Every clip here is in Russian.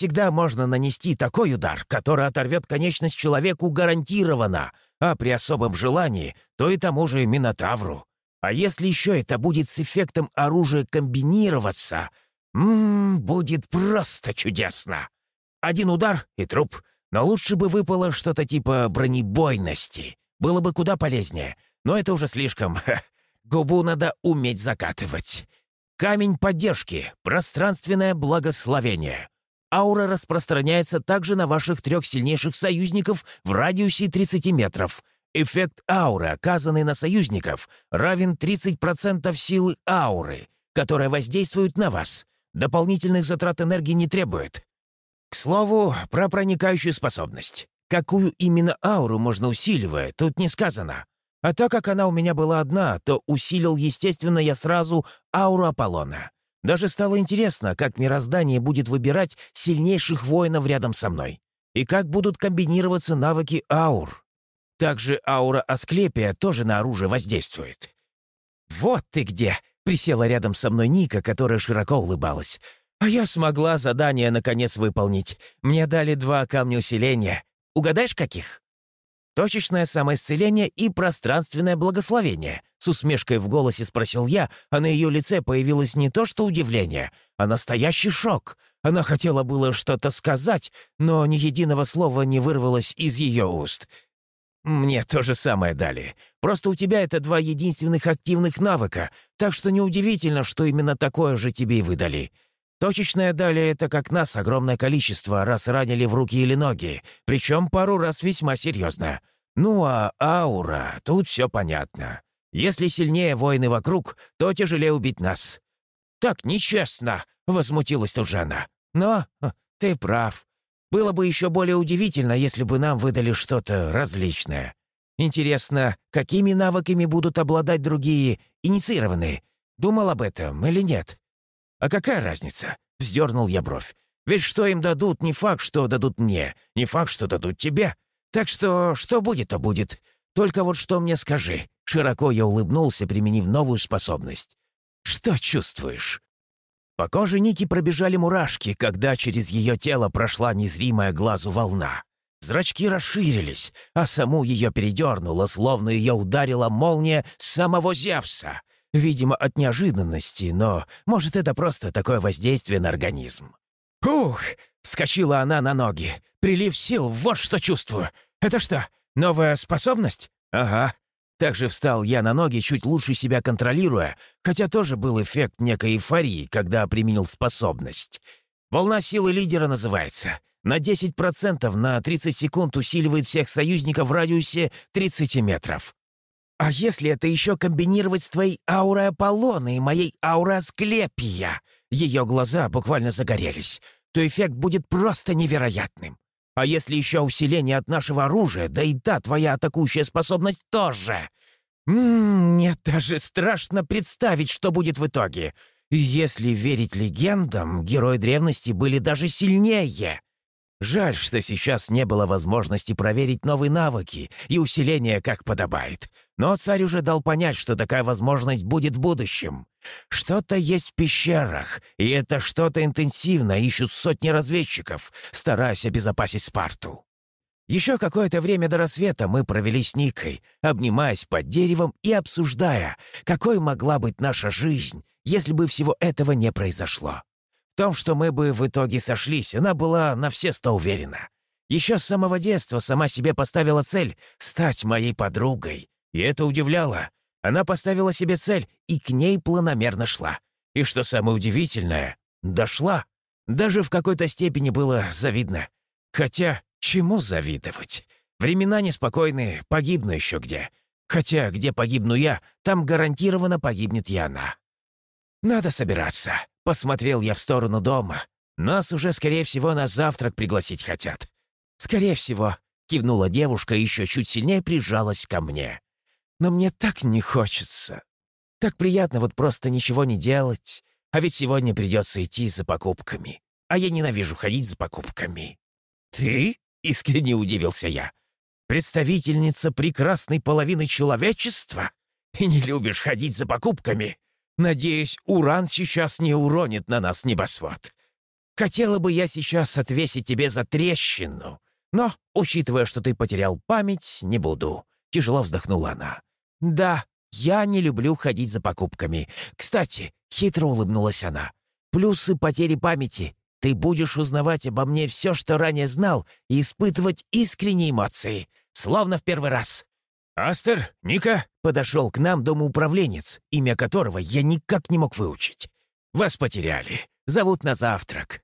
всегда можно нанести такой удар, который оторвет конечность человеку гарантированно, а при особом желании, то и тому же Минотавру. А если еще это будет с эффектом оружия комбинироваться, ммм, будет просто чудесно. Один удар и труп, но лучше бы выпало что-то типа бронебойности. Было бы куда полезнее, но это уже слишком. Губу надо уметь закатывать. Камень поддержки, пространственное благословение. Аура распространяется также на ваших трех сильнейших союзников в радиусе 30 метров. Эффект ауры, оказанный на союзников, равен 30% силы ауры, которая воздействует на вас. Дополнительных затрат энергии не требует. К слову, про проникающую способность. Какую именно ауру можно усиливать, тут не сказано. А так как она у меня была одна, то усилил, естественно, я сразу ауру Аполлона. Даже стало интересно, как мироздание будет выбирать сильнейших воинов рядом со мной. И как будут комбинироваться навыки аур. Также аура Асклепия тоже на оружие воздействует. «Вот ты где!» — присела рядом со мной Ника, которая широко улыбалась. «А я смогла задание наконец выполнить. Мне дали два камня усиления. Угадаешь, каких?» Точечное самоисцеление и пространственное благословение. С усмешкой в голосе спросил я, а на ее лице появилось не то что удивление, а настоящий шок. Она хотела было что-то сказать, но ни единого слова не вырвалось из ее уст. «Мне то же самое дали. Просто у тебя это два единственных активных навыка, так что неудивительно, что именно такое же тебе и выдали. Точечное дали это как нас огромное количество, раз ранили в руки или ноги, причем пару раз весьма серьезно. Ну а аура, тут все понятно. Если сильнее воины вокруг, то тяжелее убить нас». «Так нечестно!» — возмутилась Тужана. «Но ты прав. Было бы еще более удивительно, если бы нам выдали что-то различное. Интересно, какими навыками будут обладать другие инициированные? Думал об этом или нет?» «А какая разница?» — вздернул я бровь. «Ведь что им дадут, не факт, что дадут мне, не факт, что дадут тебе. Так что что будет, то будет. Только вот что мне скажи». Широко я улыбнулся, применив новую способность. «Что чувствуешь?» По коже Ники пробежали мурашки, когда через ее тело прошла незримая глазу волна. Зрачки расширились, а саму ее передернуло, словно ее ударила молния самого Зевса. Видимо, от неожиданности, но, может, это просто такое воздействие на организм. «Ух!» — вскочила она на ноги. «Прилив сил, вот что чувствую. Это что, новая способность?» «Ага». Также встал я на ноги, чуть лучше себя контролируя, хотя тоже был эффект некой эйфории, когда применил способность. «Волна силы лидера» называется. На 10% на 30 секунд усиливает всех союзников в радиусе 30 метров. А если это еще комбинировать с твоей аурой Аполлона и моей аурой Асклепия? Ее глаза буквально загорелись. То эффект будет просто невероятным. А если еще усиление от нашего оружия, да и та твоя атакующая способность тоже. Ммм, мне даже страшно представить, что будет в итоге. Если верить легендам, герои древности были даже сильнее. Жаль, что сейчас не было возможности проверить новые навыки и усиления, как подобает. Но царь уже дал понять, что такая возможность будет в будущем. Что-то есть в пещерах, и это что-то интенсивно ищут сотни разведчиков, стараясь обезопасить Спарту. Еще какое-то время до рассвета мы провели с Никой, обнимаясь под деревом и обсуждая, какой могла быть наша жизнь, если бы всего этого не произошло том, что мы бы в итоге сошлись, она была на все сто уверена. Еще с самого детства сама себе поставила цель стать моей подругой. И это удивляло. Она поставила себе цель и к ней планомерно шла. И что самое удивительное, дошла. Даже в какой-то степени было завидно. Хотя, чему завидовать? Времена неспокойные, погибну еще где. Хотя, где погибну я, там гарантированно погибнет и она. Надо собираться. Посмотрел я в сторону дома. Нас уже, скорее всего, на завтрак пригласить хотят. «Скорее всего», — кивнула девушка и еще чуть сильнее прижалась ко мне. «Но мне так не хочется. Так приятно вот просто ничего не делать. А ведь сегодня придется идти за покупками. А я ненавижу ходить за покупками». «Ты?» — искренне удивился я. «Представительница прекрасной половины человечества? И не любишь ходить за покупками? Надеюсь, уран сейчас не уронит на нас небосвод. Хотела бы я сейчас отвесить тебе за трещину, но, учитывая, что ты потерял память, не буду». Тяжело вздохнула она. «Да, я не люблю ходить за покупками. Кстати, хитро улыбнулась она. Плюсы потери памяти. Ты будешь узнавать обо мне все, что ранее знал, и испытывать искренние эмоции, словно в первый раз. «Астер, Ника!» — подошел к нам домоуправленец, имя которого я никак не мог выучить. «Вас потеряли. Зовут на завтрак».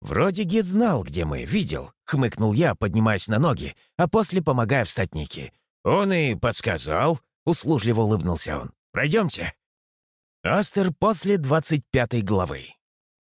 «Вроде гид знал, где мы, видел», — хмыкнул я, поднимаясь на ноги, а после помогая встать Нике. «Он и подсказал», — услужливо улыбнулся он. «Пройдемте». Астер после двадцать пятой главы.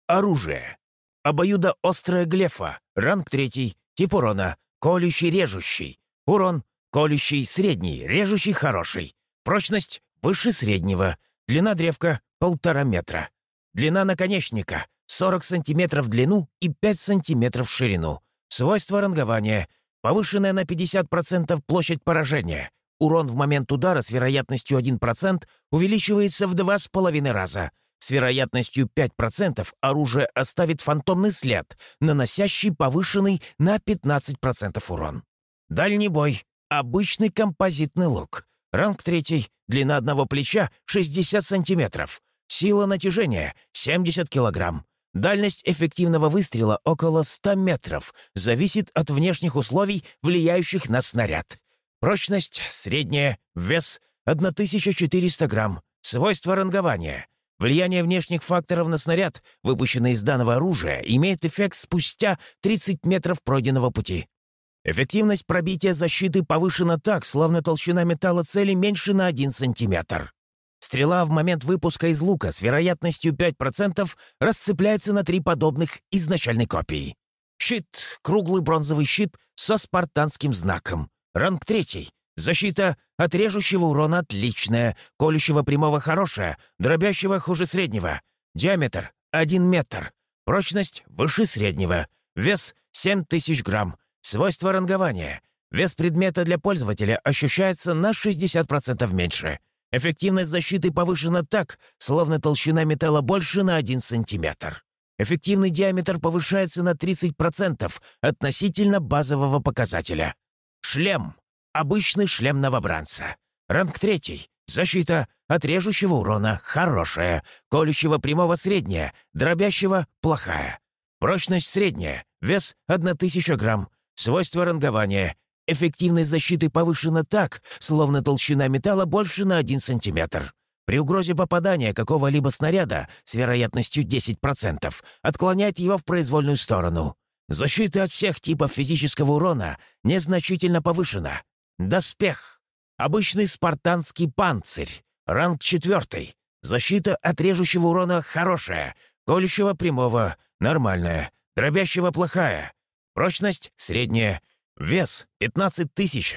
Оружие. Обоюдоострая глефа. Ранг третий. Тип урона. Колющий-режущий. Урон. Колющий средний. Режущий хороший. Прочность выше среднего. Длина древка полтора метра. Длина наконечника 40 сантиметров в длину и 5 сантиметров в ширину. Свойства рангования. Повышенная на 50% площадь поражения. Урон в момент удара с вероятностью 1% увеличивается в два с половиной раза. С вероятностью 5% оружие оставит фантомный след, наносящий повышенный на 15% урон. Дальний бой. Обычный композитный лук. Ранг третий. Длина одного плеча 60 сантиметров. Сила натяжения 70 килограмм. Дальность эффективного выстрела около 100 метров. Зависит от внешних условий, влияющих на снаряд. Прочность средняя, вес 1400 грамм. Свойства рангования. Влияние внешних факторов на снаряд, выпущенный из данного оружия, имеет эффект спустя 30 метров пройденного пути. Эффективность пробития защиты повышена так, словно толщина металла цели меньше на 1 сантиметр. Стрела в момент выпуска из лука с вероятностью 5% расцепляется на три подобных изначальной копии. Щит — круглый бронзовый щит со спартанским знаком. Ранг третий. Защита от режущего урона отличная, колющего прямого хорошая, дробящего хуже среднего. Диаметр — 1 метр. Прочность выше среднего. Вес — 7000 грамм. Свойства рангования. Вес предмета для пользователя ощущается на 60% меньше. Эффективность защиты повышена так, словно толщина металла больше на 1 сантиметр. Эффективный диаметр повышается на 30% относительно базового показателя. Шлем. Обычный шлем новобранца. Ранг третий. Защита от режущего урона хорошая, колющего прямого средняя, дробящего плохая. Прочность средняя, вес 1000 грамм. Свойства рангования. Эффективность защиты повышена так, словно толщина металла больше на 1 сантиметр. При угрозе попадания какого-либо снаряда с вероятностью 10% отклонять его в произвольную сторону. Защита от всех типов физического урона незначительно повышена. Доспех. Обычный спартанский панцирь. Ранг четвертый. Защита от режущего урона хорошая. Колющего прямого — нормальная. Дробящего — плохая. Прочность — средняя. Вес — 15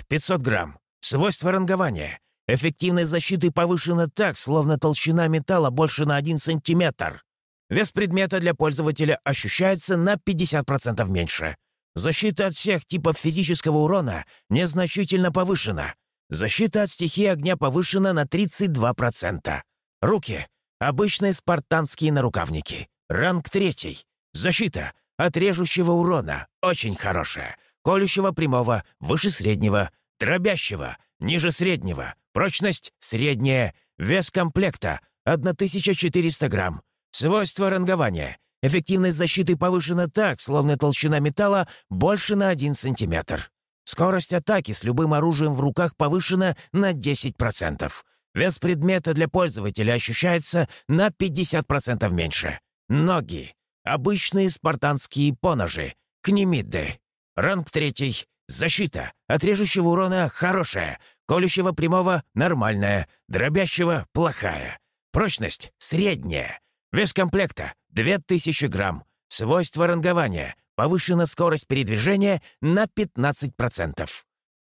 500 грамм. Свойства рангования. Эффективность защиты повышена так, словно толщина металла больше на 1 сантиметр. Вес предмета для пользователя ощущается на 50% меньше. Защита от всех типов физического урона незначительно повышена. Защита от стихии огня повышена на 32%. Руки. Обычные спартанские нарукавники. Ранг третий. Защита от режущего урона. Очень хорошая. Колющего прямого выше среднего. Дробящего ниже среднего. Прочность средняя. Вес комплекта 1400 грамм. Свойства рангования. Эффективность защиты повышена так, словно толщина металла больше на 1 сантиметр. Скорость атаки с любым оружием в руках повышена на 10%. Вес предмета для пользователя ощущается на 50% меньше. Ноги. Обычные спартанские поножи. Кнемиды. Ранг третий. Защита. От режущего урона хорошая. Колющего прямого нормальная. Дробящего плохая. Прочность средняя. Вес комплекта — 2000 грамм. Свойства рангования. Повышена скорость передвижения на 15%.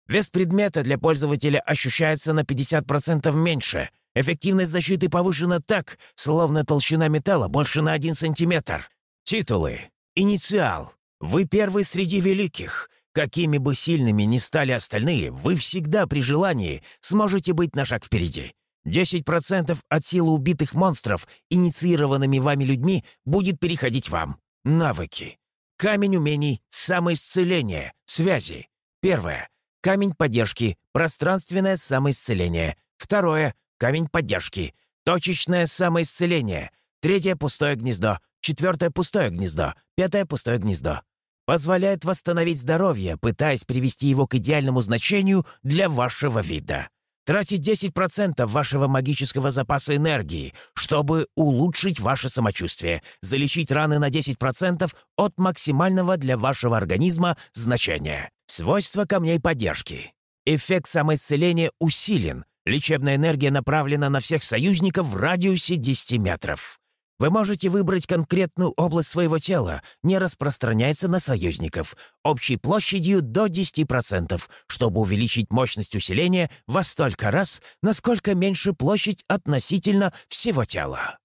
Вес предмета для пользователя ощущается на 50% меньше. Эффективность защиты повышена так, словно толщина металла больше на 1 сантиметр. Титулы. Инициал. Вы первый среди великих. Какими бы сильными ни стали остальные, вы всегда при желании сможете быть на шаг впереди. 10% от силы убитых монстров, инициированными вами людьми, будет переходить вам. Навыки. Камень умений — самоисцеление, связи. Первое. Камень поддержки, пространственное самоисцеление. Второе. Камень поддержки, точечное самоисцеление. Третье — пустое гнездо. Четвертое — пустое гнездо. Пятое — пустое гнездо. Позволяет восстановить здоровье, пытаясь привести его к идеальному значению для вашего вида. Тратить 10% вашего магического запаса энергии, чтобы улучшить ваше самочувствие, залечить раны на 10% от максимального для вашего организма значения. Свойства камней поддержки. Эффект самоисцеления усилен. Лечебная энергия направлена на всех союзников в радиусе 10 метров. Вы можете выбрать конкретную область своего тела, не распространяется на союзников, общей площадью до 10%, чтобы увеличить мощность усиления во столько раз, насколько меньше площадь относительно всего тела.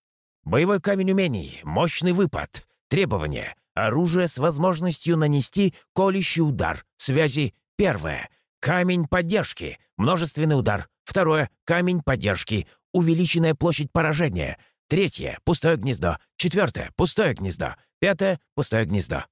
Боевой камень умений, мощный выпад, требования, оружие с возможностью нанести колющий удар, связи первое, камень поддержки, множественный удар, второе, камень поддержки, увеличенная площадь поражения — Третье — пустое гнездо. Четвертое — пустое гнездо. Пятое — пустое гнездо.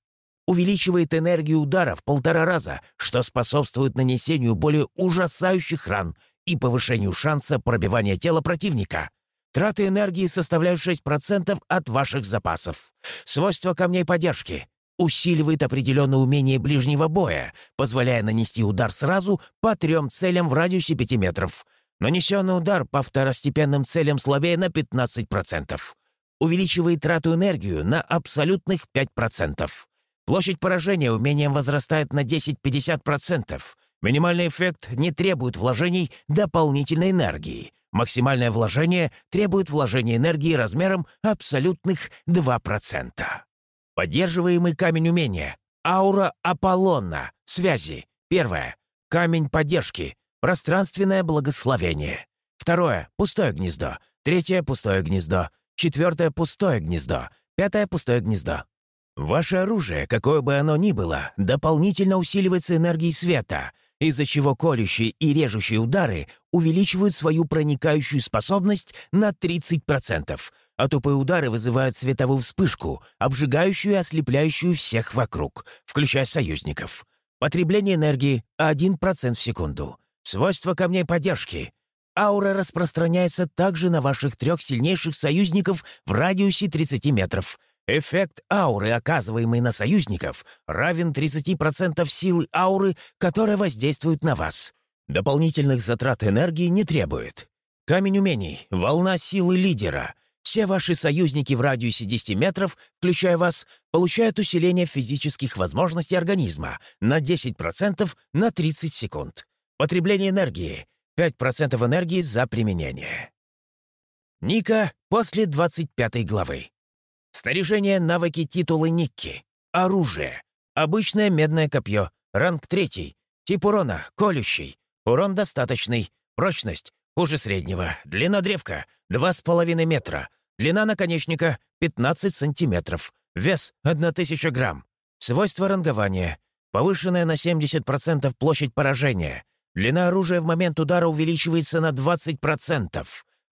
Увеличивает энергию удара в полтора раза, что способствует нанесению более ужасающих ран и повышению шанса пробивания тела противника. Траты энергии составляют 6% от ваших запасов. Свойства камней поддержки. Усиливает определенное умение ближнего боя, позволяя нанести удар сразу по трем целям в радиусе 5 метров. Нанесенный удар по второстепенным целям слабее на 15%. Увеличивает трату энергию на абсолютных 5%. Площадь поражения умением возрастает на 10-50%. Минимальный эффект не требует вложений дополнительной энергии. Максимальное вложение требует вложения энергии размером абсолютных 2%. Поддерживаемый камень умения. Аура Аполлона. Связи. Первое. Камень поддержки. Пространственное благословение. Второе — пустое гнездо. Третье — пустое гнездо. Четвертое — пустое гнездо. Пятое — пустое гнездо. Ваше оружие, какое бы оно ни было, дополнительно усиливается энергией света, из-за чего колющие и режущие удары увеличивают свою проникающую способность на 30%, а тупые удары вызывают световую вспышку, обжигающую и ослепляющую всех вокруг, включая союзников. Потребление энергии — 1% в секунду. Свойства камней поддержки. Аура распространяется также на ваших трех сильнейших союзников в радиусе 30 метров. Эффект ауры, оказываемый на союзников, равен 30% силы ауры, которая воздействует на вас. Дополнительных затрат энергии не требует. Камень умений, волна силы лидера. Все ваши союзники в радиусе 10 метров, включая вас, получают усиление физических возможностей организма на 10% на 30 секунд. Потребление энергии. 5% энергии за применение. Ника после 25 главы. Снаряжение, навыки, титулы Никки. Оружие. Обычное медное копье. Ранг 3. Тип урона. Колющий. Урон достаточный. Прочность. Хуже среднего. Длина древка. 2,5 метра. Длина наконечника. 15 сантиметров. Вес. 1000 грамм. Свойства рангования. Повышенная на 70% площадь поражения. Длина оружия в момент удара увеличивается на 20%.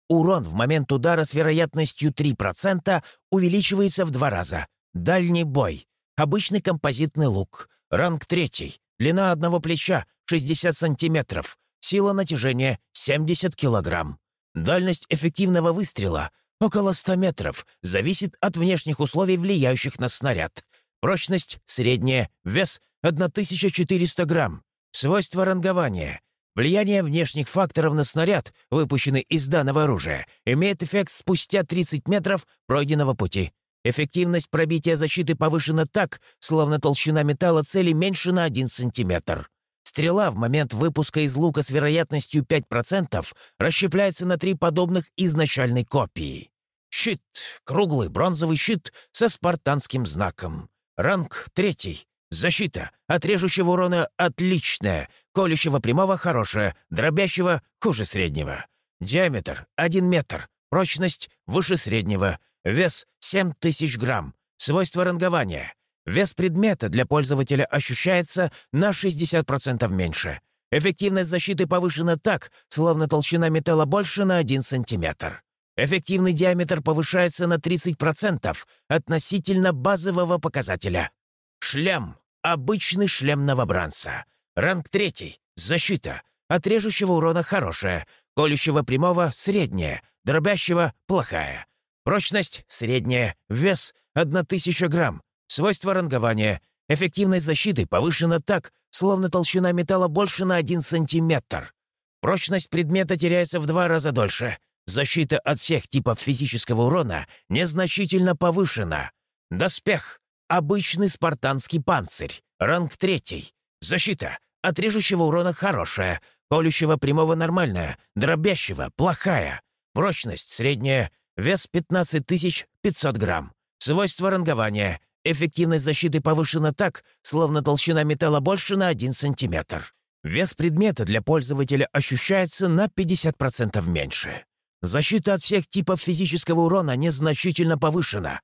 Урон в момент удара с вероятностью 3% увеличивается в два раза. Дальний бой. Обычный композитный лук. Ранг третий. Длина одного плеча 60 сантиметров. Сила натяжения 70 килограмм. Дальность эффективного выстрела около 100 метров. Зависит от внешних условий, влияющих на снаряд. Прочность средняя. Вес 1400 грамм. Свойства рангования. Влияние внешних факторов на снаряд, выпущенный из данного оружия, имеет эффект спустя 30 метров пройденного пути. Эффективность пробития защиты повышена так, словно толщина металла цели меньше на 1 сантиметр. Стрела в момент выпуска из лука с вероятностью 5% расщепляется на три подобных изначальной копии. Щит. Круглый бронзовый щит со спартанским знаком. Ранг третий. Защита от режущего урона отличная, колющего прямого хорошая, дробящего хуже среднего. Диаметр 1 метр, прочность выше среднего, вес 7000 грамм, свойства рангования. Вес предмета для пользователя ощущается на 60% меньше. Эффективность защиты повышена так, словно толщина металла больше на 1 сантиметр. Эффективный диаметр повышается на 30% относительно базового показателя. Шлем. Обычный шлем новобранца. Ранг третий. Защита. От режущего урона хорошая. Колющего прямого — средняя. Дробящего — плохая. Прочность — средняя. Вес — 1000 грамм. Свойства рангования. Эффективность защиты повышена так, словно толщина металла больше на 1 сантиметр. Прочность предмета теряется в два раза дольше. Защита от всех типов физического урона незначительно повышена. Доспех. Обычный спартанский панцирь. Ранг третий. Защита. От режущего урона хорошая. Колющего прямого нормальная. Дробящего плохая. Прочность средняя. Вес 15500 грамм. Свойства рангования. Эффективность защиты повышена так, словно толщина металла больше на 1 сантиметр. Вес предмета для пользователя ощущается на 50% меньше. Защита от всех типов физического урона незначительно повышена.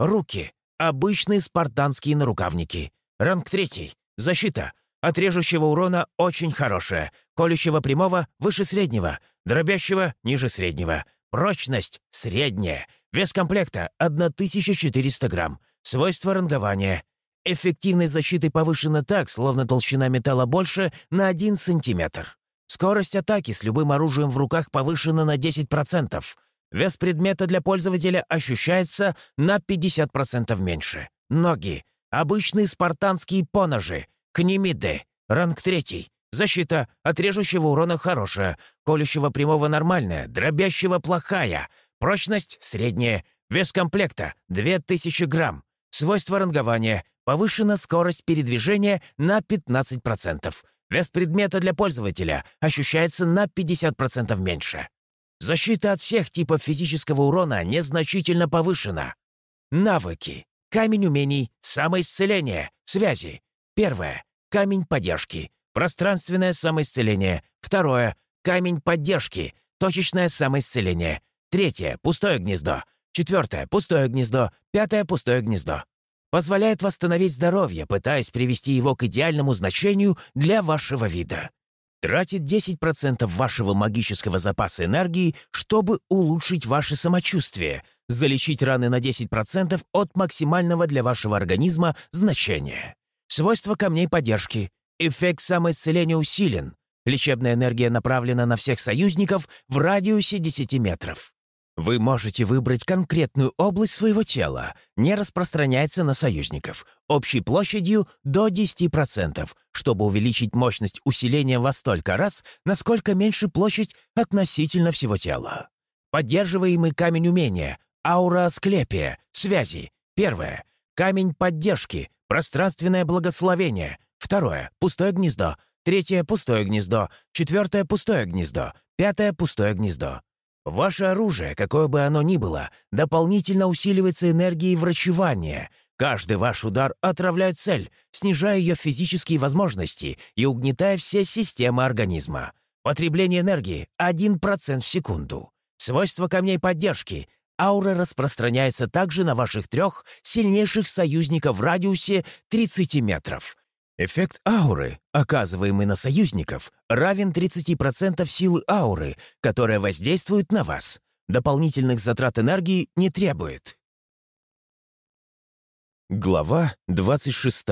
Руки. Обычные спартанские нарукавники. Ранг третий. Защита. От режущего урона очень хорошая. Колющего прямого выше среднего. Дробящего ниже среднего. Прочность средняя. Вес комплекта 1400 грамм. Свойства рангования. Эффективность защиты повышена так, словно толщина металла больше на 1 сантиметр. Скорость атаки с любым оружием в руках повышена на 10%. Вес предмета для пользователя ощущается на 50% меньше. Ноги. Обычные спартанские поножи. Кнемиды. Ранг третий. Защита от режущего урона хорошая, колющего прямого нормальная, дробящего плохая. Прочность средняя. Вес комплекта 2000 грамм. Свойства рангования. Повышена скорость передвижения на 15%. Вес предмета для пользователя ощущается на 50% меньше. Защита от всех типов физического урона незначительно повышена. Навыки. Камень умений, самоисцеление, связи. Первое. Камень поддержки. Пространственное самоисцеление. Второе. Камень поддержки. Точечное самоисцеление. Третье. Пустое гнездо. Четвертое. Пустое гнездо. Пятое. Пустое гнездо позволяет восстановить здоровье, пытаясь привести его к идеальному значению для вашего вида. Тратит 10% вашего магического запаса энергии, чтобы улучшить ваше самочувствие, залечить раны на 10% от максимального для вашего организма значения. Свойства камней поддержки. Эффект самоисцеления усилен. Лечебная энергия направлена на всех союзников в радиусе 10 метров. Вы можете выбрать конкретную область своего тела, не распространяется на союзников, общей площадью до 10%, чтобы увеличить мощность усиления во столько раз, насколько меньше площадь относительно всего тела. Поддерживаемый камень умения, аура асклепия, связи. Первое. Камень поддержки, пространственное благословение. Второе. Пустое гнездо. Третье. Пустое гнездо. Четвертое. Пустое гнездо. Пятое. Пустое гнездо. Ваше оружие, какое бы оно ни было, дополнительно усиливается энергией врачевания. Каждый ваш удар отравляет цель, снижая ее физические возможности и угнетая все системы организма. Потребление энергии — 1% в секунду. Свойства камней поддержки. Аура распространяется также на ваших трех сильнейших союзников в радиусе 30 метров — Эффект ауры, оказываемый на союзников, равен 30% силы ауры, которая воздействует на вас. Дополнительных затрат энергии не требует. Глава 26.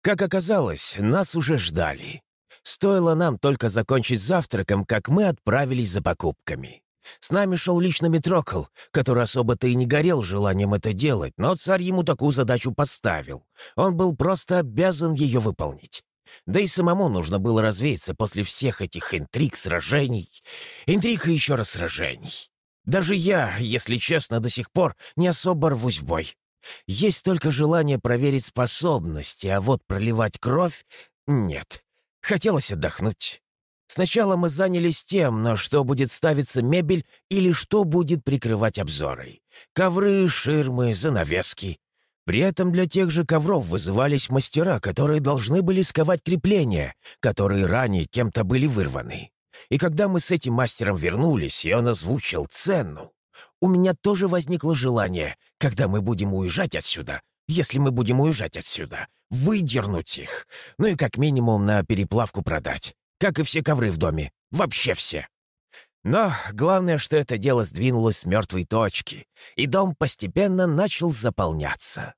Как оказалось, нас уже ждали. Стоило нам только закончить завтраком, как мы отправились за покупками. С нами шел лично Митрокл, который особо-то и не горел желанием это делать, но царь ему такую задачу поставил. Он был просто обязан ее выполнить. Да и самому нужно было развеяться после всех этих интриг, сражений. Интриг и еще раз сражений. Даже я, если честно, до сих пор не особо рвусь в бой. Есть только желание проверить способности, а вот проливать кровь — нет. Хотелось отдохнуть. Сначала мы занялись тем, на что будет ставиться мебель или что будет прикрывать обзоры. Ковры, ширмы, занавески. При этом для тех же ковров вызывались мастера, которые должны были сковать крепления, которые ранее кем-то были вырваны. И когда мы с этим мастером вернулись, и он озвучил цену, у меня тоже возникло желание, когда мы будем уезжать отсюда, если мы будем уезжать отсюда, выдернуть их, ну и как минимум на переплавку продать. Как и все ковры в доме. Вообще все. Но главное, что это дело сдвинулось с мертвой точки, и дом постепенно начал заполняться.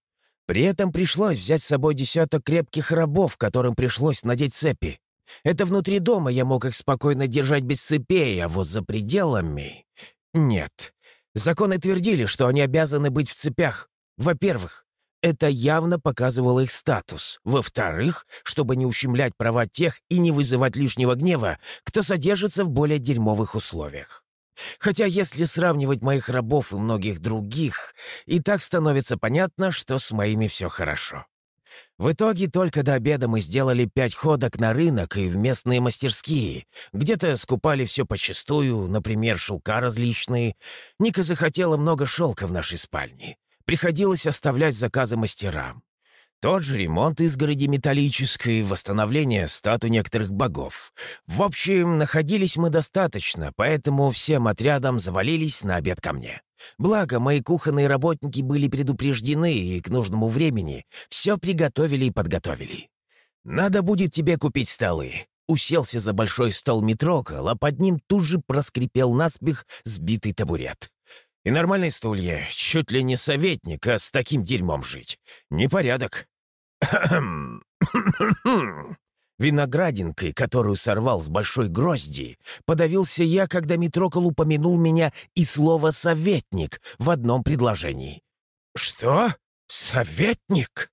При этом пришлось взять с собой десяток крепких рабов, которым пришлось надеть цепи. Это внутри дома я мог их спокойно держать без цепей, а вот за пределами... Нет. Законы твердили, что они обязаны быть в цепях. Во-первых, это явно показывало их статус. Во-вторых, чтобы не ущемлять права тех и не вызывать лишнего гнева, кто содержится в более дерьмовых условиях. Хотя если сравнивать моих рабов и многих других, и так становится понятно, что с моими все хорошо. В итоге только до обеда мы сделали пять ходок на рынок и в местные мастерские. Где-то скупали все почастую, например, шелка различные. Ника захотела много шелка в нашей спальне. Приходилось оставлять заказы мастерам. Тот же ремонт изгороди металлической, восстановление статуй некоторых богов. В общем, находились мы достаточно, поэтому всем отрядом завалились на обед ко мне. Благо, мои кухонные работники были предупреждены и к нужному времени все приготовили и подготовили. «Надо будет тебе купить столы». Уселся за большой стол Митрокол, а под ним тут же проскрипел наспех сбитый табурет. И нормальные стулья, чуть ли не советник, а с таким дерьмом жить. Непорядок. Виноградинкой, которую сорвал с большой грозди, подавился я, когда Митрокол упомянул меня и слово «советник» в одном предложении. «Что? Советник?»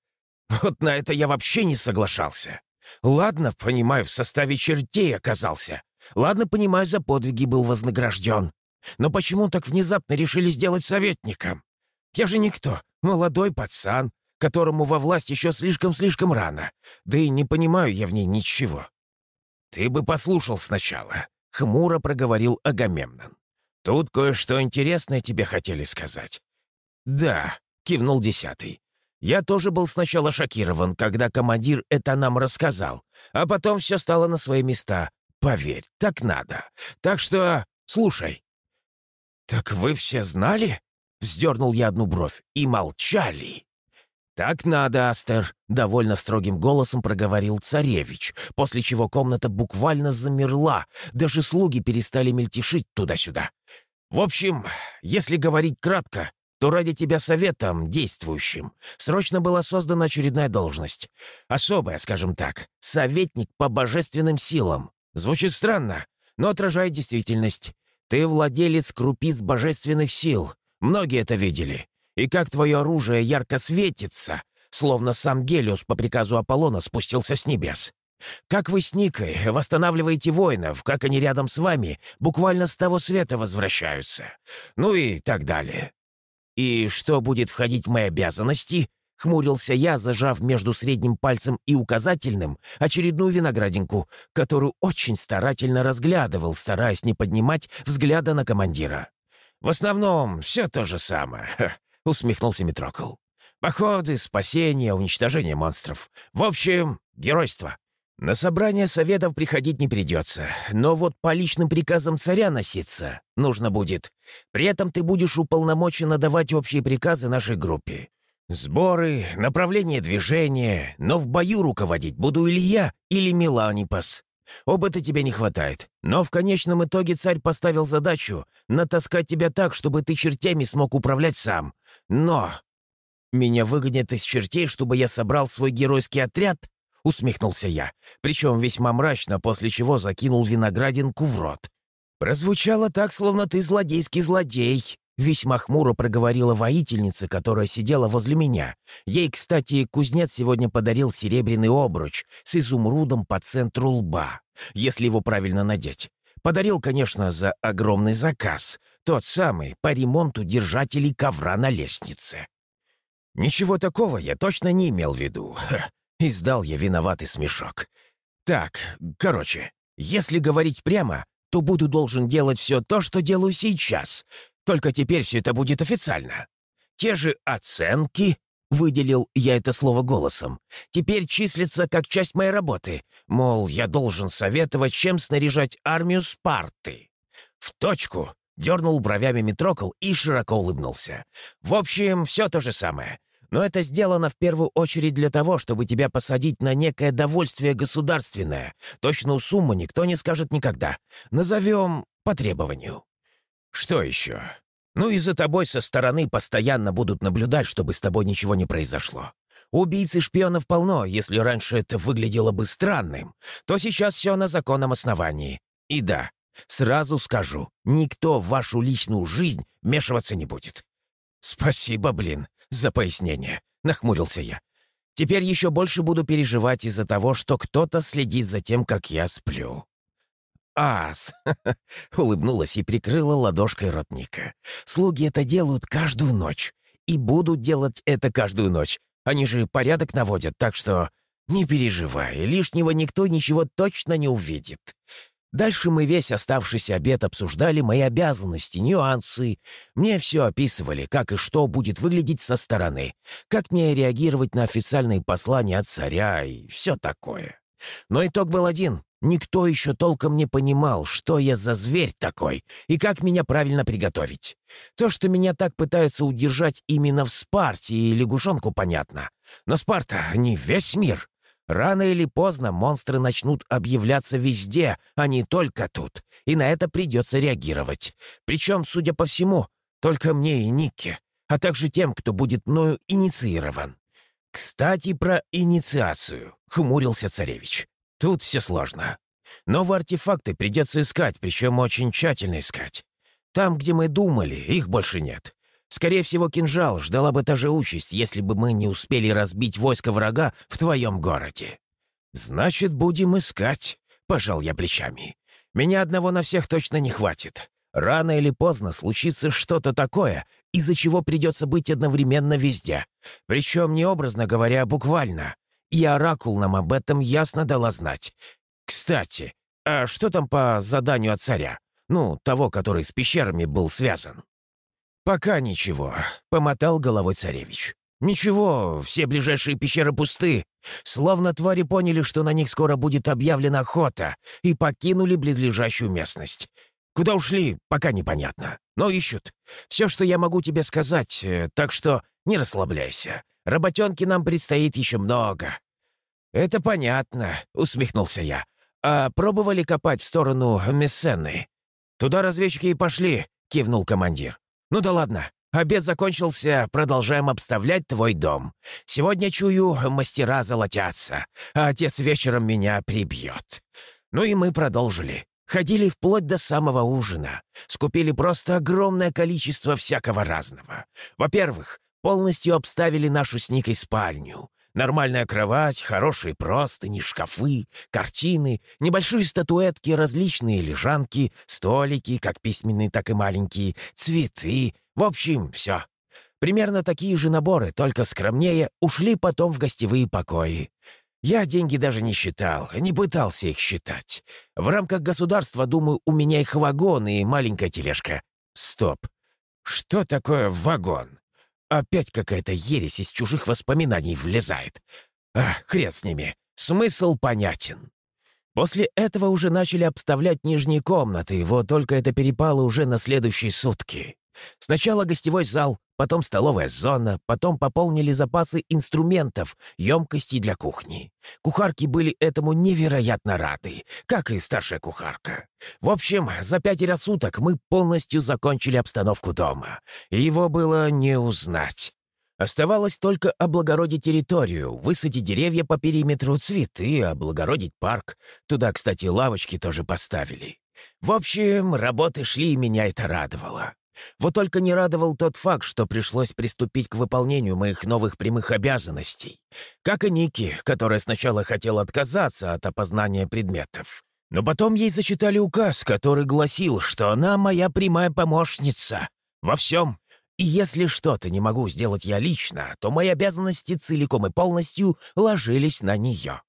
Вот на это я вообще не соглашался. Ладно, понимаю, в составе чертей оказался. Ладно, понимаю, за подвиги был вознагражден. Но почему так внезапно решили сделать советником? Я же никто, молодой пацан, которому во власть еще слишком-слишком рано. Да и не понимаю я в ней ничего». «Ты бы послушал сначала», — хмуро проговорил Агамемнон. «Тут кое-что интересное тебе хотели сказать». «Да», — кивнул десятый. «Я тоже был сначала шокирован, когда командир это нам рассказал, а потом все стало на свои места. Поверь, так надо. Так что слушай». «Так вы все знали?» — вздернул я одну бровь. «И молчали». «Так надо, Астер», — довольно строгим голосом проговорил царевич, после чего комната буквально замерла, даже слуги перестали мельтешить туда-сюда. «В общем, если говорить кратко, то ради тебя советом, действующим, срочно была создана очередная должность. Особая, скажем так, советник по божественным силам. Звучит странно, но отражает действительность. Ты владелец крупиц божественных сил. Многие это видели и как твое оружие ярко светится, словно сам Гелиус по приказу Аполлона спустился с небес. Как вы с Никой восстанавливаете воинов, как они рядом с вами буквально с того света возвращаются. Ну и так далее. И что будет входить в мои обязанности?» — хмурился я, зажав между средним пальцем и указательным очередную виноградинку, которую очень старательно разглядывал, стараясь не поднимать взгляда на командира. «В основном все то же самое. — усмехнулся Митрокол. «Походы, спасение, уничтожение монстров. В общем, геройство. На собрание советов приходить не придется, но вот по личным приказам царя носиться нужно будет. При этом ты будешь уполномочен давать общие приказы нашей группе. Сборы, направление движения, но в бою руководить буду или я, или Миланипас. Оба-то тебе не хватает. Но в конечном итоге царь поставил задачу натаскать тебя так, чтобы ты чертями смог управлять сам. Но... Меня выгонят из чертей, чтобы я собрал свой геройский отряд? Усмехнулся я, причем весьма мрачно, после чего закинул виноградинку в рот. Прозвучало так, словно ты злодейский злодей. Весьма хмуро проговорила воительница, которая сидела возле меня. Ей, кстати, кузнец сегодня подарил серебряный обруч с изумрудом по центру лба, если его правильно надеть. Подарил, конечно, за огромный заказ. Тот самый, по ремонту держателей ковра на лестнице. Ничего такого я точно не имел в виду. Издал я виноватый смешок. Так, короче, если говорить прямо, то буду должен делать все то, что делаю сейчас, только теперь все это будет официально. Те же оценки, выделил я это слово голосом, теперь числятся как часть моей работы. Мол, я должен советовать, чем снаряжать армию Спарты. В точку дернул бровями Митрокол и широко улыбнулся. В общем, все то же самое. Но это сделано в первую очередь для того, чтобы тебя посадить на некое довольствие государственное. Точную сумму никто не скажет никогда. Назовем по требованию. Что еще? Ну и за тобой со стороны постоянно будут наблюдать, чтобы с тобой ничего не произошло. Убийцы шпионов полно, если раньше это выглядело бы странным, то сейчас все на законном основании. И да, сразу скажу, никто в вашу личную жизнь вмешиваться не будет. «Спасибо, блин, за пояснение», — нахмурился я. «Теперь еще больше буду переживать из-за того, что кто-то следит за тем, как я сплю». «Ас!» — улыбнулась и прикрыла ладошкой рот Ника. «Слуги это делают каждую ночь. И будут делать это каждую ночь. Они же порядок наводят, так что не переживай, лишнего никто ничего точно не увидит. Дальше мы весь оставшийся обед обсуждали мои обязанности, нюансы. Мне все описывали, как и что будет выглядеть со стороны, как мне реагировать на официальные послания от царя и все такое. Но итог был один. Никто еще толком не понимал, что я за зверь такой и как меня правильно приготовить. То, что меня так пытаются удержать именно в Спарте и лягушонку, понятно. Но Спарта — не весь мир. Рано или поздно монстры начнут объявляться везде, а не только тут. И на это придется реагировать. Причем, судя по всему, только мне и Никке, а также тем, кто будет мною инициирован. «Кстати, про инициацию», — хмурился царевич. «Тут все сложно. Новые артефакты придется искать, причем очень тщательно искать. Там, где мы думали, их больше нет. Скорее всего, кинжал ждала бы та же участь, если бы мы не успели разбить войско врага в твоем городе. Значит, будем искать, — пожал я плечами. Меня одного на всех точно не хватит. Рано или поздно случится что-то такое, из-за чего придется быть одновременно везде. Причем не образно говоря, а буквально. И Оракул нам об этом ясно дала знать. Кстати, а что там по заданию от царя? Ну, того, который с пещерами был связан. «Пока ничего», — помотал головой царевич. «Ничего, все ближайшие пещеры пусты. Словно твари поняли, что на них скоро будет объявлена охота, и покинули близлежащую местность. Куда ушли, пока непонятно. Но ищут. Все, что я могу тебе сказать, э, так что не расслабляйся. Работенки нам предстоит еще много». «Это понятно», — усмехнулся я. «А пробовали копать в сторону Мессены?» «Туда разведчики и пошли», — кивнул командир. «Ну да ладно, обед закончился, продолжаем обставлять твой дом. Сегодня, чую, мастера золотятся, а отец вечером меня прибьет». Ну и мы продолжили. Ходили вплоть до самого ужина. Скупили просто огромное количество всякого разного. Во-первых, полностью обставили нашу с Никой спальню. Нормальная кровать, хорошие простыни, шкафы, картины, небольшие статуэтки, различные лежанки, столики, как письменные, так и маленькие, цветы. В общем, все. Примерно такие же наборы, только скромнее, ушли потом в гостевые покои. Я деньги даже не считал, не пытался их считать. В рамках государства, думаю, у меня их вагон и маленькая тележка. Стоп. Что такое вагон? Опять какая-то ересь из чужих воспоминаний влезает. Ах, хрен с ними. Смысл понятен. После этого уже начали обставлять нижние комнаты, вот только это перепало уже на следующие сутки. Сначала гостевой зал, потом столовая зона, потом пополнили запасы инструментов, емкостей для кухни. Кухарки были этому невероятно рады, как и старшая кухарка. В общем, за пятеро суток мы полностью закончили обстановку дома, и его было не узнать. Оставалось только облагородить территорию, высадить деревья по периметру, цветы, облагородить парк. Туда, кстати, лавочки тоже поставили. В общем, работы шли, и меня это радовало. Вот только не радовал тот факт, что пришлось приступить к выполнению моих новых прямых обязанностей. Как и Ники, которая сначала хотела отказаться от опознания предметов. Но потом ей зачитали указ, который гласил, что она моя прямая помощница. Во всем. И если что-то не могу сделать я лично, то мои обязанности целиком и полностью ложились на нее.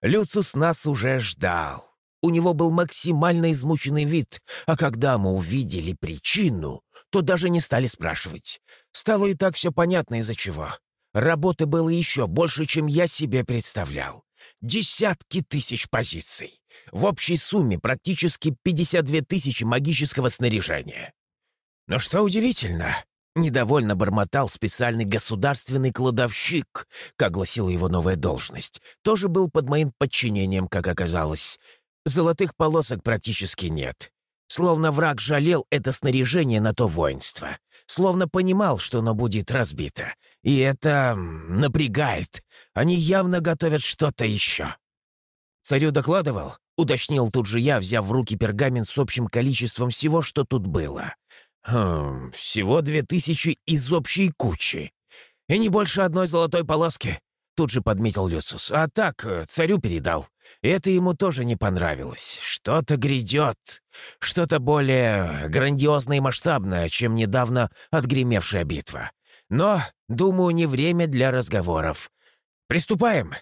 Люцус нас уже ждал. У него был максимально измученный вид, а когда мы увидели причину, то даже не стали спрашивать. Стало и так все понятно из-за чего. Работы было еще больше, чем я себе представлял. Десятки тысяч позиций. В общей сумме практически 52 тысячи магического снаряжения. Но что удивительно, недовольно бормотал специальный государственный кладовщик, как гласила его новая должность, тоже был под моим подчинением, как оказалось. Золотых полосок практически нет. Словно враг жалел это снаряжение на то воинство. Словно понимал, что оно будет разбито. И это напрягает. Они явно готовят что-то еще. Царю докладывал, уточнил тут же я, взяв в руки пергамент с общим количеством всего, что тут было. Хм, всего две тысячи из общей кучи. И не больше одной золотой полоски. Тут же подметил Люциус. А так, э, царю передал. Это ему тоже не понравилось. Что-то грядет. Что-то более грандиозное и масштабное, чем недавно отгремевшая битва. Но, думаю, не время для разговоров. Приступаем?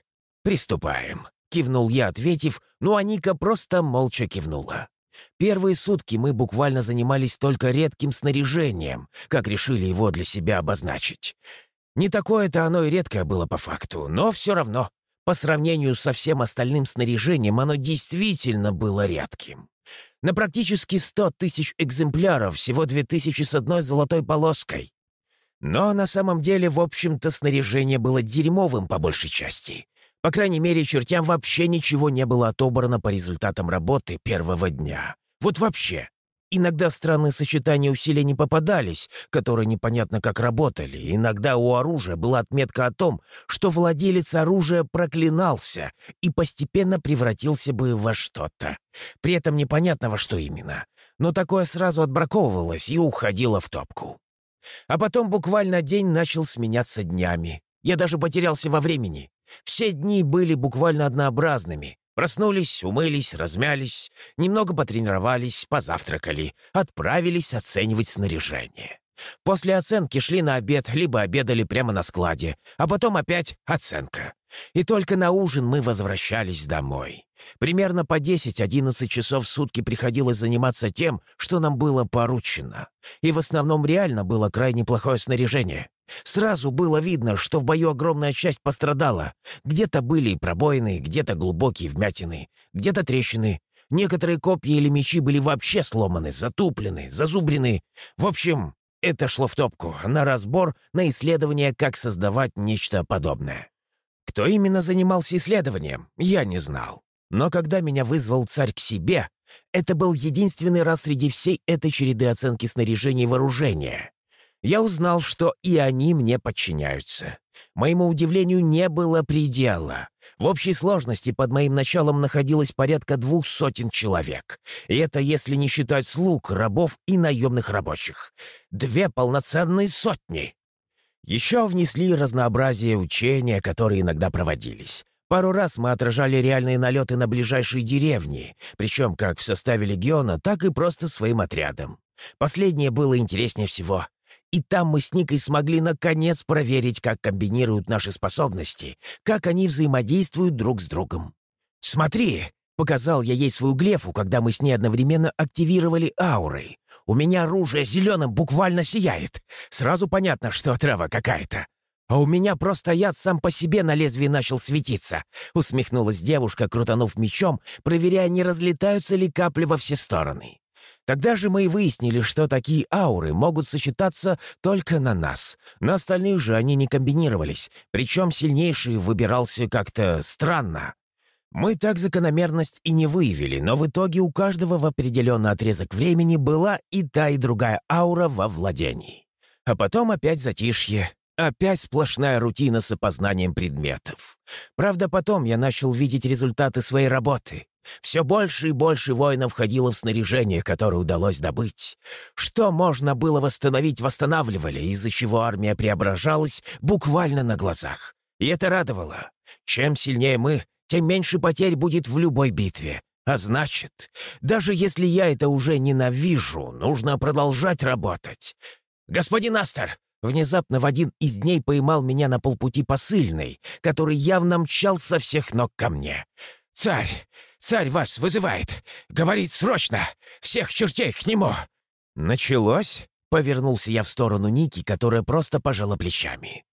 Приступаем. Кивнул я, ответив, ну а Ника просто молча кивнула. Первые сутки мы буквально занимались только редким снаряжением, как решили его для себя обозначить. Не такое-то оно и редкое было по факту, но все равно, по сравнению со всем остальным снаряжением, оно действительно было редким. На практически сто тысяч экземпляров, всего две тысячи с одной золотой полоской. Но на самом деле, в общем-то, снаряжение было дерьмовым по большей части. По крайней мере, чертям вообще ничего не было отобрано по результатам работы первого дня. Вот вообще. Иногда странные сочетания усилений попадались, которые непонятно как работали. Иногда у оружия была отметка о том, что владелец оружия проклинался и постепенно превратился бы во что-то. При этом непонятно во что именно. Но такое сразу отбраковывалось и уходило в топку. А потом буквально день начал сменяться днями. Я даже потерялся во времени. Все дни были буквально однообразными. Проснулись, умылись, размялись, немного потренировались, позавтракали, отправились оценивать снаряжение. После оценки шли на обед, либо обедали прямо на складе, а потом опять оценка. И только на ужин мы возвращались домой. Примерно по 10-11 часов в сутки приходилось заниматься тем, что нам было поручено. И в основном реально было крайне плохое снаряжение. Сразу было видно, что в бою огромная часть пострадала. Где-то были пробоины, где-то глубокие вмятины, где-то трещины. Некоторые копья или мечи были вообще сломаны, затуплены, зазубрены. В общем, это шло в топку, на разбор, на исследование, как создавать нечто подобное. Кто именно занимался исследованием, я не знал. Но когда меня вызвал царь к себе, это был единственный раз среди всей этой череды оценки снаряжения и вооружения. Я узнал, что и они мне подчиняются. Моему удивлению не было предела. В общей сложности под моим началом находилось порядка двух сотен человек. И это если не считать слуг, рабов и наемных рабочих. Две полноценные сотни. Еще внесли разнообразие учения, которые иногда проводились. Пару раз мы отражали реальные налеты на ближайшие деревни, причем как в составе легиона, так и просто своим отрядом. Последнее было интереснее всего. И там мы с Никой смогли наконец проверить, как комбинируют наши способности, как они взаимодействуют друг с другом. «Смотри!» — показал я ей свою глефу, когда мы с ней одновременно активировали ауры. «У меня оружие зеленым буквально сияет. Сразу понятно, что трава какая-то. А у меня просто яд сам по себе на лезвии начал светиться», — усмехнулась девушка, крутанув мечом, проверяя, не разлетаются ли капли во все стороны. Тогда же мы и выяснили, что такие ауры могут сочетаться только на нас. На остальных же они не комбинировались, причем сильнейший выбирался как-то странно. Мы так закономерность и не выявили, но в итоге у каждого в определенный отрезок времени была и та, и другая аура во владении. А потом опять затишье, Опять сплошная рутина с опознанием предметов. Правда, потом я начал видеть результаты своей работы. Все больше и больше воинов входило в снаряжение, которое удалось добыть. Что можно было восстановить, восстанавливали, из-за чего армия преображалась буквально на глазах. И это радовало. Чем сильнее мы, тем меньше потерь будет в любой битве. А значит, даже если я это уже ненавижу, нужно продолжать работать. «Господин Астер!» Внезапно в один из дней поймал меня на полпути посыльный, который явно мчал со всех ног ко мне. «Царь! Царь вас вызывает! Говорит срочно! Всех чертей к нему!» «Началось?» — повернулся я в сторону Ники, которая просто пожала плечами.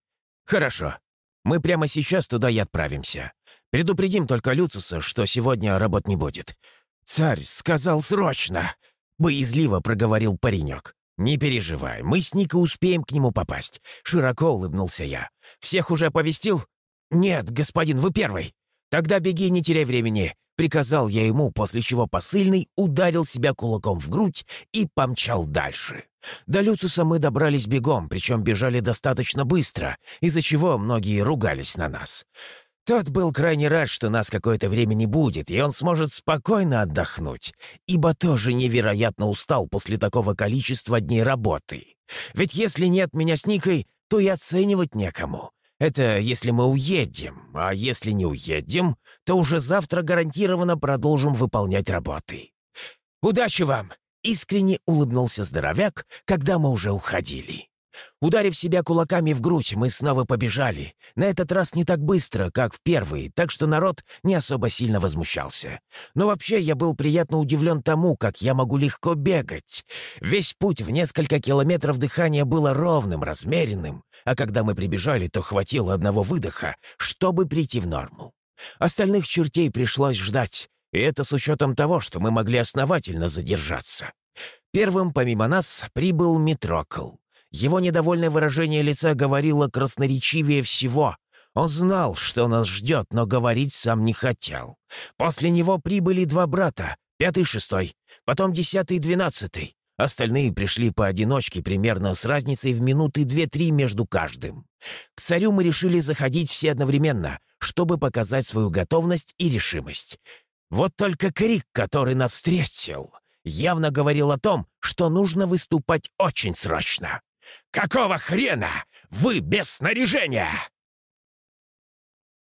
«Хорошо. Мы прямо сейчас туда и отправимся. Предупредим только Люцуса, что сегодня работ не будет». «Царь сказал срочно!» — боязливо проговорил паренек. «Не переживай, мы с Никой успеем к нему попасть», — широко улыбнулся я. «Всех уже оповестил?» «Нет, господин, вы первый». «Тогда беги, не теряй времени. приказал я ему, после чего посыльный ударил себя кулаком в грудь и помчал дальше. До Люцуса мы добрались бегом, причем бежали достаточно быстро, из-за чего многие ругались на нас. Тот был крайне рад, что нас какое-то время не будет, и он сможет спокойно отдохнуть, ибо тоже невероятно устал после такого количества дней работы. Ведь если нет меня с Никой, то и оценивать некому. Это если мы уедем, а если не уедем, то уже завтра гарантированно продолжим выполнять работы. Удачи вам!» — искренне улыбнулся здоровяк, когда мы уже уходили. Ударив себя кулаками в грудь, мы снова побежали. На этот раз не так быстро, как в первый, так что народ не особо сильно возмущался. Но вообще я был приятно удивлен тому, как я могу легко бегать. Весь путь в несколько километров дыхания было ровным, размеренным, а когда мы прибежали, то хватило одного выдоха, чтобы прийти в норму. Остальных чертей пришлось ждать, и это с учетом того, что мы могли основательно задержаться. Первым, помимо нас, прибыл Митрокл. Его недовольное выражение лица говорило красноречивее всего. Он знал, что нас ждет, но говорить сам не хотел. После него прибыли два брата, пятый и шестой, потом десятый и двенадцатый. Остальные пришли поодиночке, примерно с разницей в минуты две-три между каждым. К царю мы решили заходить все одновременно, чтобы показать свою готовность и решимость. Вот только крик, который нас встретил, явно говорил о том, что нужно выступать очень срочно. «Какого хрена? Вы без снаряжения!»